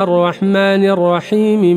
الرحمن الرحيم.